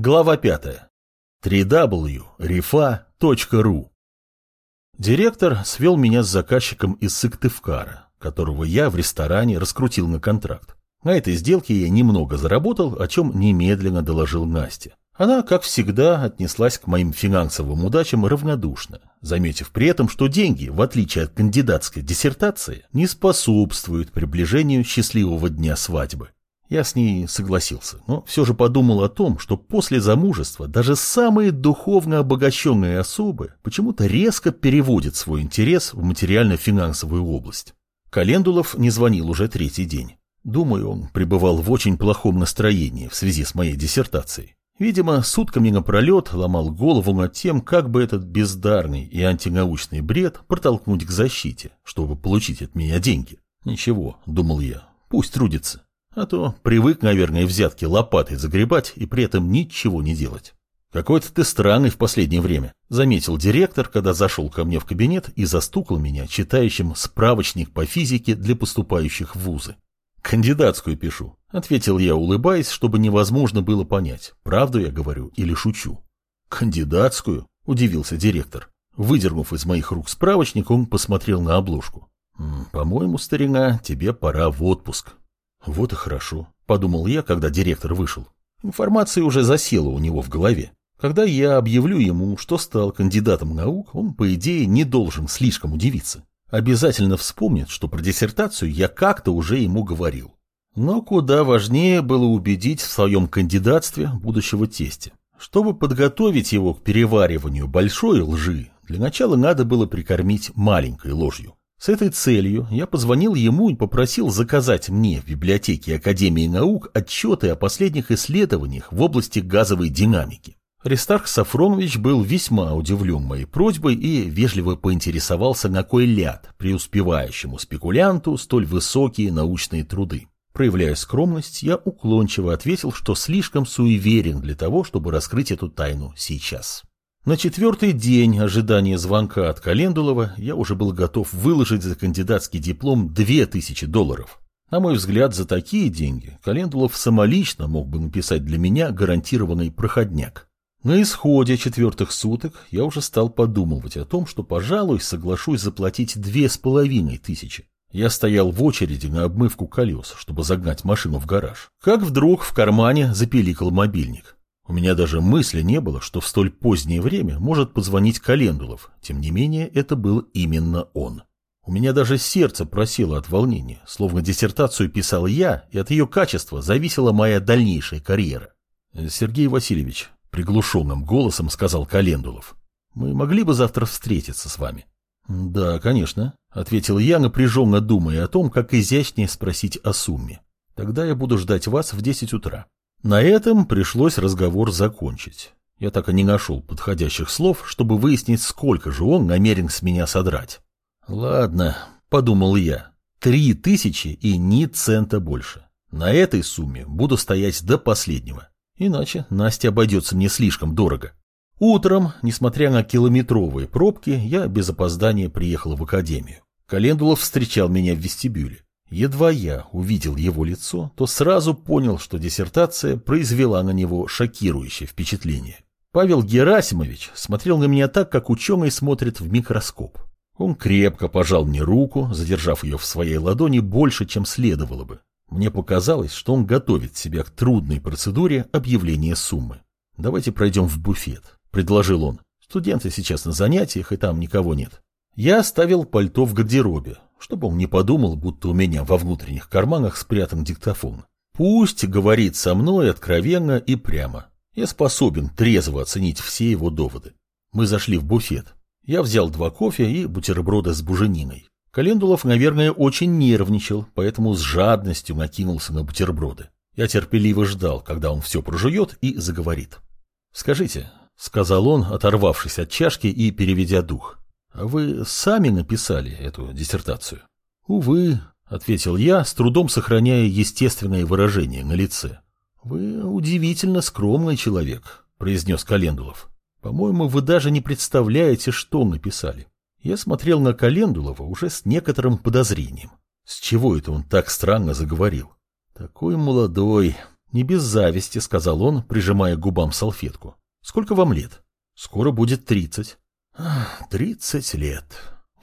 Глава 5. www.rifa.ru Директор свел меня с заказчиком из Сыктывкара, которого я в ресторане раскрутил на контракт. На этой сделке я немного заработал, о чем немедленно доложил Насте. Она, как всегда, отнеслась к моим финансовым удачам равнодушно, заметив при этом, что деньги, в отличие от кандидатской диссертации, не способствуют приближению счастливого дня свадьбы. Я с ней согласился, но все же подумал о том, что после замужества даже самые духовно обогащенные особы почему-то резко переводят свой интерес в материально-финансовую область. Календулов не звонил уже третий день. Думаю, он пребывал в очень плохом настроении в связи с моей диссертацией. Видимо, сутками напролет ломал голову над тем, как бы этот бездарный и антинаучный бред протолкнуть к защите, чтобы получить от меня деньги. Ничего, думал я, пусть трудится. А то привык, наверное, взятки лопатой загребать и при этом ничего не делать. «Какой-то ты странный в последнее время», — заметил директор, когда зашел ко мне в кабинет и застукал меня читающим справочник по физике для поступающих в вузы. «Кандидатскую пишу», — ответил я, улыбаясь, чтобы невозможно было понять, правду я говорю или шучу. «Кандидатскую?» — удивился директор. Выдернув из моих рук справочник, он посмотрел на обложку. «По-моему, старина, тебе пора в отпуск». Вот и хорошо, подумал я, когда директор вышел. Информация уже засела у него в голове. Когда я объявлю ему, что стал кандидатом наук, он, по идее, не должен слишком удивиться. Обязательно вспомнит, что про диссертацию я как-то уже ему говорил. Но куда важнее было убедить в своем кандидатстве будущего тестя. Чтобы подготовить его к перевариванию большой лжи, для начала надо было прикормить маленькой ложью. С этой целью я позвонил ему и попросил заказать мне в библиотеке Академии наук отчеты о последних исследованиях в области газовой динамики. Аристарх Сафронович был весьма удивлен моей просьбой и вежливо поинтересовался, на кой ляд преуспевающему спекулянту столь высокие научные труды. Проявляя скромность, я уклончиво ответил, что слишком суеверен для того, чтобы раскрыть эту тайну сейчас. На четвертый день ожидания звонка от Календулова я уже был готов выложить за кандидатский диплом 2000 долларов. На мой взгляд, за такие деньги Календулов самолично мог бы написать для меня гарантированный проходняк. На исходе четвертых суток я уже стал подумывать о том, что, пожалуй, соглашусь заплатить две с половиной тысячи. Я стоял в очереди на обмывку колес, чтобы загнать машину в гараж. Как вдруг в кармане запиликал мобильник. У меня даже мысли не было, что в столь позднее время может позвонить Календулов. Тем не менее, это был именно он. У меня даже сердце просило от волнения, словно диссертацию писал я, и от ее качества зависела моя дальнейшая карьера. Сергей Васильевич, приглушенным голосом сказал Календулов, мы могли бы завтра встретиться с вами? Да, конечно, ответил я, напряженно думая о том, как изящнее спросить о сумме. Тогда я буду ждать вас в 10 утра. На этом пришлось разговор закончить. Я так и не нашел подходящих слов, чтобы выяснить, сколько же он намерен с меня содрать. «Ладно», — подумал я, — «три тысячи и ни цента больше. На этой сумме буду стоять до последнего, иначе Настя обойдется мне слишком дорого». Утром, несмотря на километровые пробки, я без опоздания приехал в академию. Календулов встречал меня в вестибюле. Едва я увидел его лицо, то сразу понял, что диссертация произвела на него шокирующее впечатление. Павел Герасимович смотрел на меня так, как ученый смотрит в микроскоп. Он крепко пожал мне руку, задержав ее в своей ладони больше, чем следовало бы. Мне показалось, что он готовит себя к трудной процедуре объявления суммы. «Давайте пройдем в буфет», — предложил он. «Студенты сейчас на занятиях, и там никого нет». Я оставил пальто в гардеробе, чтобы он не подумал, будто у меня во внутренних карманах спрятан диктофон. Пусть говорит со мной откровенно и прямо. Я способен трезво оценить все его доводы. Мы зашли в буфет. Я взял два кофе и бутерброда с бужениной. Календулов, наверное, очень нервничал, поэтому с жадностью накинулся на бутерброды. Я терпеливо ждал, когда он все прожует и заговорит. «Скажите», — сказал он, оторвавшись от чашки и переведя дух, вы сами написали эту диссертацию? Увы, ответил я, с трудом сохраняя естественное выражение на лице. Вы удивительно скромный человек, произнес Календулов. По-моему, вы даже не представляете, что написали. Я смотрел на Календулова уже с некоторым подозрением. С чего это он так странно заговорил? Такой молодой, Не без зависти, сказал он, прижимая губам салфетку. Сколько вам лет? Скоро будет тридцать. Тридцать лет,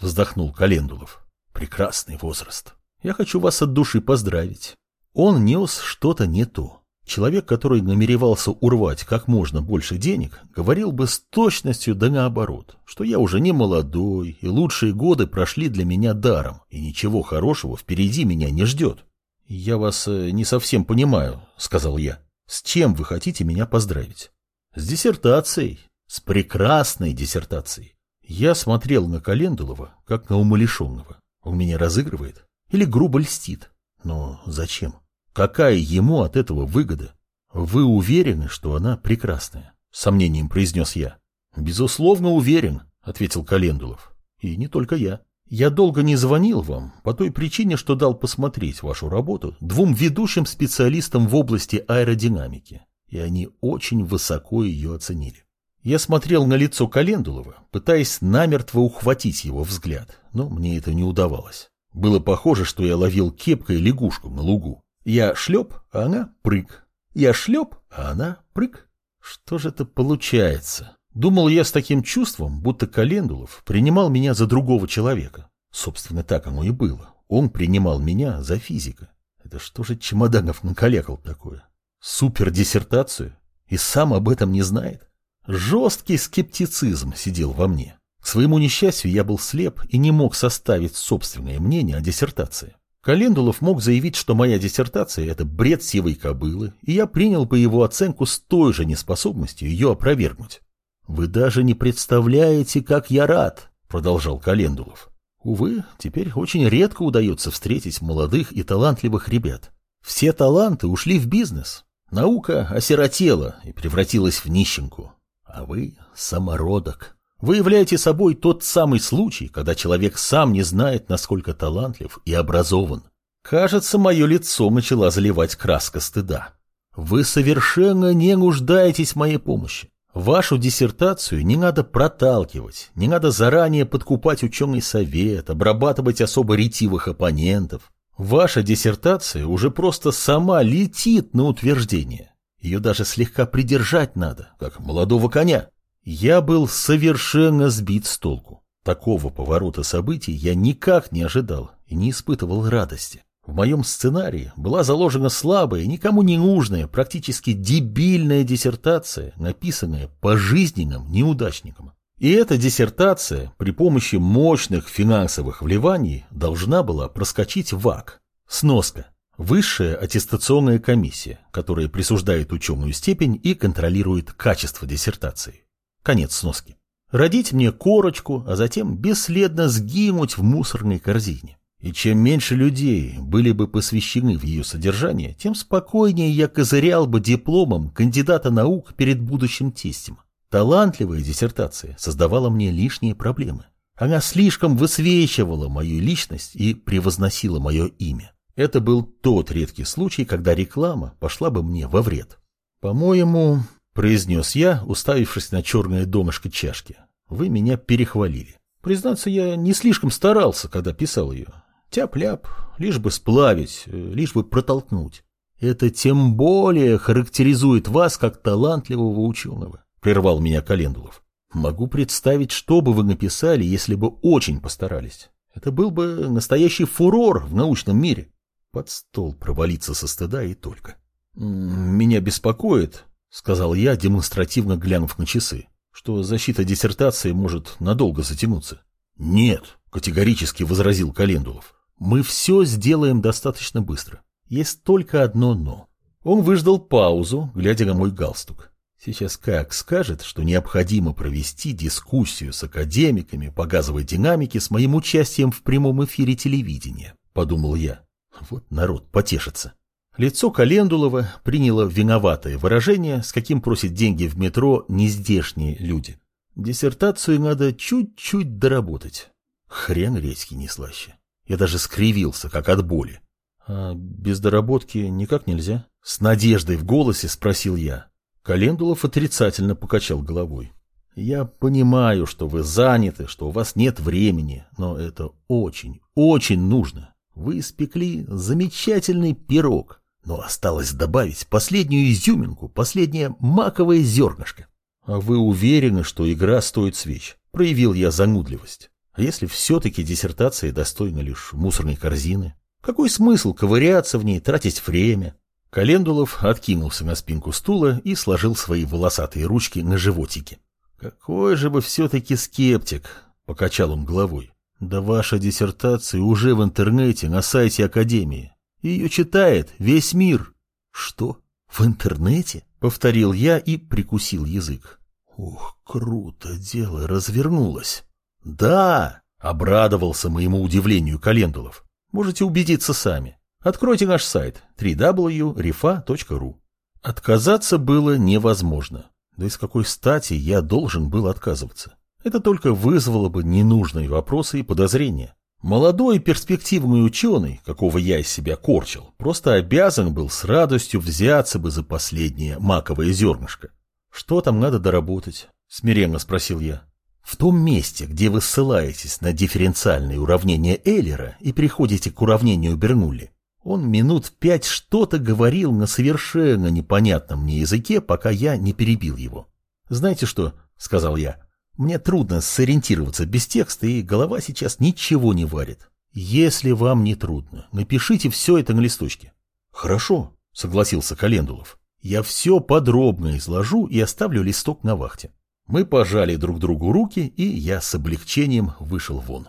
вздохнул Календулов. Прекрасный возраст. Я хочу вас от души поздравить. Он нес что-то не то. Человек, который намеревался урвать как можно больше денег, говорил бы с точностью да наоборот, что я уже не молодой, и лучшие годы прошли для меня даром, и ничего хорошего впереди меня не ждет. «Я вас э, не совсем понимаю», — сказал я. «С чем вы хотите меня поздравить?» «С диссертацией. С прекрасной диссертацией. Я смотрел на Календулова, как на умалишенного. Он меня разыгрывает или грубо льстит. Но зачем? Какая ему от этого выгода? Вы уверены, что она прекрасная? Сомнением произнес я. Безусловно, уверен, ответил Календулов. И не только я. Я долго не звонил вам по той причине, что дал посмотреть вашу работу двум ведущим специалистам в области аэродинамики, и они очень высоко ее оценили. Я смотрел на лицо Календулова, пытаясь намертво ухватить его взгляд, но мне это не удавалось. Было похоже, что я ловил кепкой лягушку на лугу. Я шлеп, а она прыг. Я шлеп, а она прыг. Что же это получается? Думал я с таким чувством, будто Календулов принимал меня за другого человека. Собственно, так оно и было. Он принимал меня за физика. Это что же Чемоданов накалекал такое? Супердиссертацию? И сам об этом не знает? Жесткий скептицизм сидел во мне. К своему несчастью я был слеп и не мог составить собственное мнение о диссертации. Календулов мог заявить, что моя диссертация – это бред сивой кобылы, и я принял бы его оценку с той же неспособностью ее опровергнуть. «Вы даже не представляете, как я рад», – продолжал Календулов. «Увы, теперь очень редко удается встретить молодых и талантливых ребят. Все таланты ушли в бизнес. Наука осиротела и превратилась в нищенку. А вы – самородок». Вы являете собой тот самый случай, когда человек сам не знает, насколько талантлив и образован. Кажется, мое лицо начала заливать краска стыда. Вы совершенно не нуждаетесь в моей помощи. Вашу диссертацию не надо проталкивать, не надо заранее подкупать ученый совет, обрабатывать особо ретивых оппонентов. Ваша диссертация уже просто сама летит на утверждение. Ее даже слегка придержать надо, как молодого коня. Я был совершенно сбит с толку. Такого поворота событий я никак не ожидал и не испытывал радости. В моем сценарии была заложена слабая, никому не нужная, практически дебильная диссертация, написанная пожизненным неудачником. И эта диссертация при помощи мощных финансовых вливаний должна была проскочить в ВАК. Сноска. Высшая аттестационная комиссия, которая присуждает ученую степень и контролирует качество диссертации. Конец сноски. Родить мне корочку, а затем бесследно сгинуть в мусорной корзине. И чем меньше людей были бы посвящены в ее содержание, тем спокойнее я козырял бы дипломом кандидата наук перед будущим тестем. Талантливая диссертация создавала мне лишние проблемы. Она слишком высвечивала мою личность и превозносила мое имя. Это был тот редкий случай, когда реклама пошла бы мне во вред. По-моему, произнес я, уставившись на черное донышко чашки. Вы меня перехвалили. Признаться, я не слишком старался, когда писал ее. Тяп-ляп, лишь бы сплавить, э, лишь бы протолкнуть. Это тем более характеризует вас как талантливого ученого, прервал меня Календулов. Могу представить, что бы вы написали, если бы очень постарались. Это был бы настоящий фурор в научном мире. Под стол провалиться со стыда и только. Меня беспокоит, сказал я, демонстративно глянув на часы, что защита диссертации может надолго затянуться. Нет, категорически возразил Календулов. Мы все сделаем достаточно быстро. Есть только одно «но». Он выждал паузу, глядя на мой галстук. Сейчас как скажет, что необходимо провести дискуссию с академиками по газовой динамике с моим участием в прямом эфире телевидения, подумал я. Вот народ потешится. Лицо Календулова приняло виноватое выражение, с каким просят деньги в метро нездешние люди. Диссертацию надо чуть-чуть доработать. Хрен редьки не слаще. Я даже скривился, как от боли. А без доработки никак нельзя? С надеждой в голосе спросил я. Календулов отрицательно покачал головой. Я понимаю, что вы заняты, что у вас нет времени, но это очень, очень нужно. Вы испекли замечательный пирог. Но осталось добавить последнюю изюминку, последнее маковое зернышко. А вы уверены, что игра стоит свеч? Проявил я занудливость. А если все-таки диссертация достойна лишь мусорной корзины? Какой смысл ковыряться в ней, тратить время? Календулов откинулся на спинку стула и сложил свои волосатые ручки на животике. «Какой же вы все-таки скептик!» — покачал он головой. «Да ваша диссертация уже в интернете на сайте Академии. Ее читает весь мир». «Что? В интернете?» — повторил я и прикусил язык. «Ух, круто дело развернулось!» «Да!» — обрадовался моему удивлению Календулов. «Можете убедиться сами. Откройте наш сайт www.rifa.ru». Отказаться было невозможно. Да и с какой стати я должен был отказываться? Это только вызвало бы ненужные вопросы и подозрения. Молодой перспективный ученый, какого я из себя корчил, просто обязан был с радостью взяться бы за последнее маковое зернышко. «Что там надо доработать?» – смиренно спросил я. В том месте, где вы ссылаетесь на дифференциальные уравнения Эйлера и приходите к уравнению Бернулли, он минут пять что-то говорил на совершенно непонятном мне языке, пока я не перебил его. «Знаете что?» — сказал я. «Мне трудно сориентироваться без текста, и голова сейчас ничего не варит. Если вам не трудно, напишите все это на листочке». «Хорошо», — согласился Календулов. «Я все подробно изложу и оставлю листок на вахте». Мы пожали друг другу руки, и я с облегчением вышел вон.